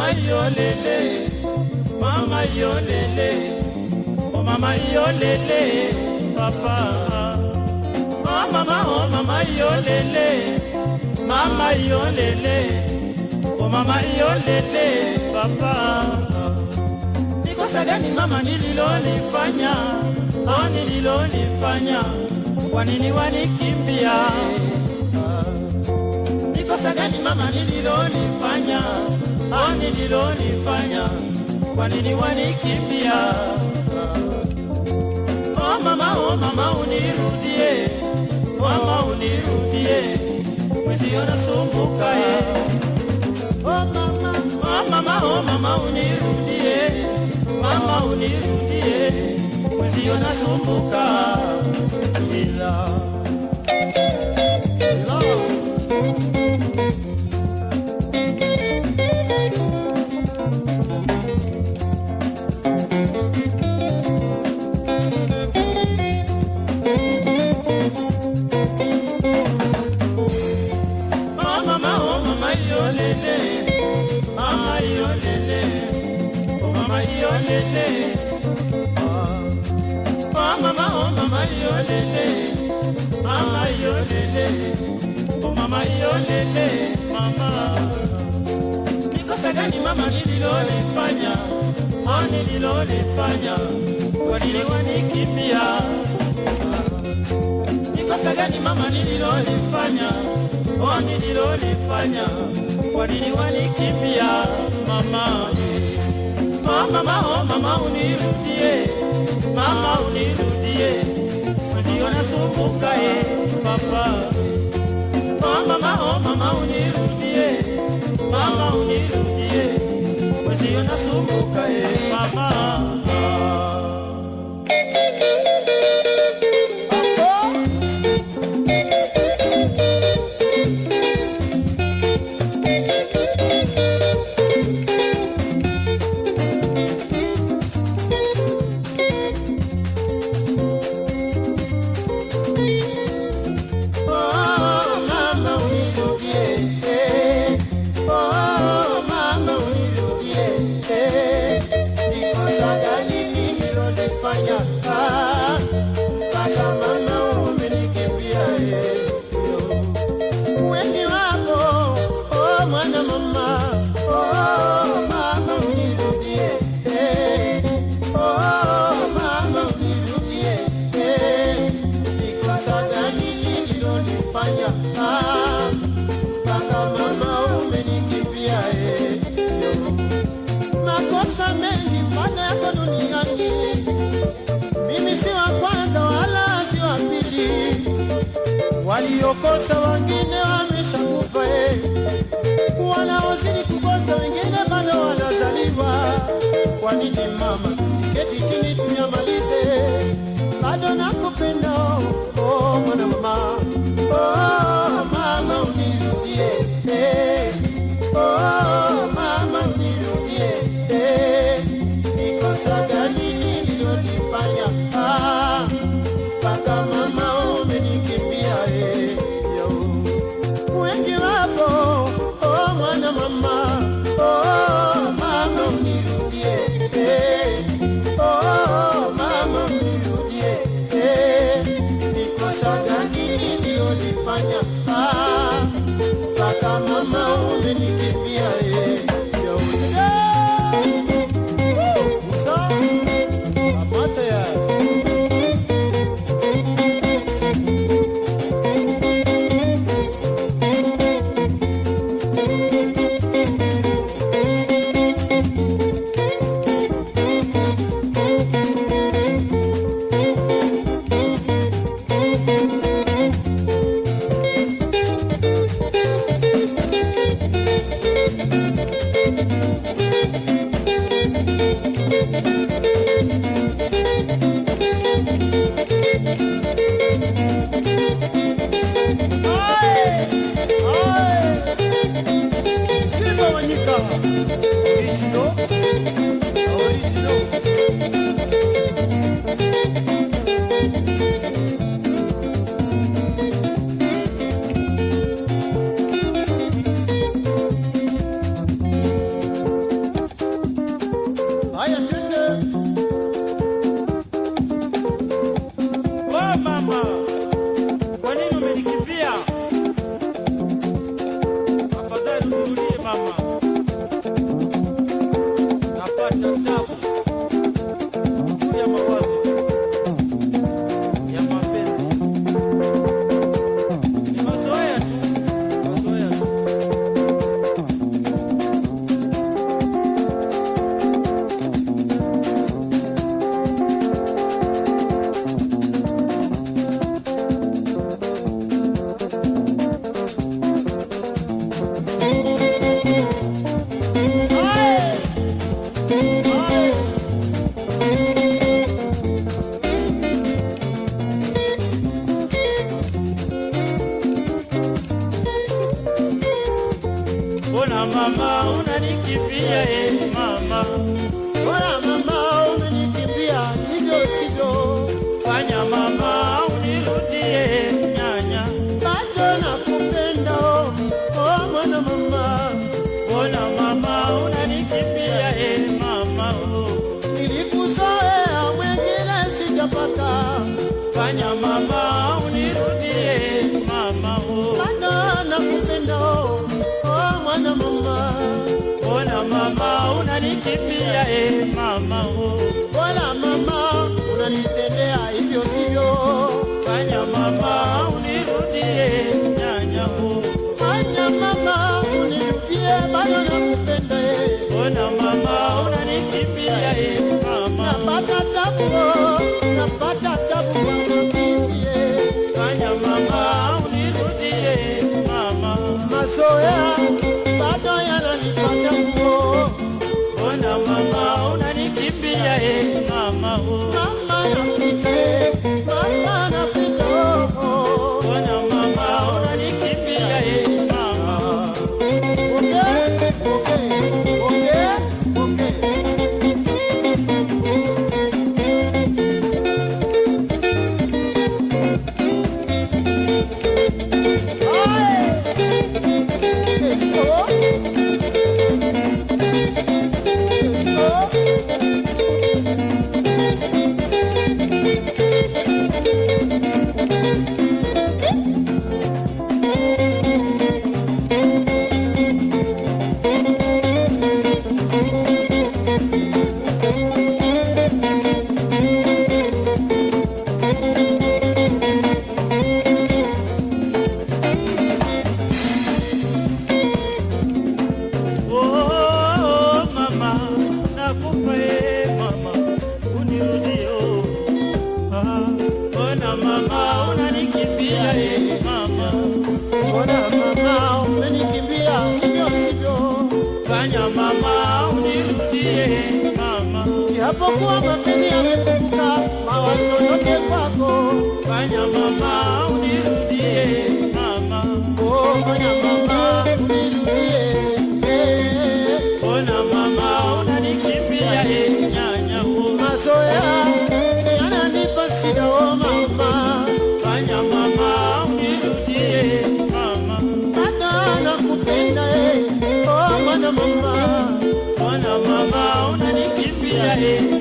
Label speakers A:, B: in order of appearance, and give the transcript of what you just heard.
A: yolele mama yolele oh mama yolele papa. Oh mama oh mama yolele mama yolele oh mama yolele papa. Nikosa gani mama nililolifanya oh nililolifanya kwa nini wanikimbia? Nikosa gani mama nililolifanya oh nililolifanya kwa nini wanikimbia? Oh mama oh mama unirudie. Mama unirudie. Mwezio nasumbuka O oh mama oh mama oh mama unirudie. Mama unirudie. Mwezio nasumbuka ila yolele, oh mama yolele, mama. Ni kosa gani mama nililolifanya, oh nililolifanya, kwa nini wanikimbia? Ni kosa gani mama nililolifanya, oh nililolifanya, kwa nini wanikimbia mama? Oh mama, oh mama unirudie, mama unirudie, mwezio nasumbuka eh papa. Oh mama, oh mama unirudie, mama unirudie, nililolifanya, ah, waliokosa wengine wameshakufa, eh. wanaozidi kukosa wengine bado wanazaliwa. Kwa nini mama, tusiketi chini tunyamalize? Bado nakupenda oh, mwana mama oh, mama unirudie eh. Thank you. Então
B: tá cabo. Unanikimbia e mama.
A: Bora mama umenikimbia hivyo sivyo,
B: fanya mama unirudie nyanya.
A: Bado nakupenda oh, oh mwana mama,
B: mbona mama unanikimbia e mama oh.
A: mwengine sijapata,
B: fanya mama unirudie mama oh.
A: bado nakupenda oh, oh mwana mama,
B: Bwana mama unanikimbia,
A: eh
B: mama oh. Bwana mama unanite
A: Japokuwa mapenzi yamepunguka, mawazo yote kwako.
B: fanya mama unirudie mama,
A: Oh, fanya mama eh.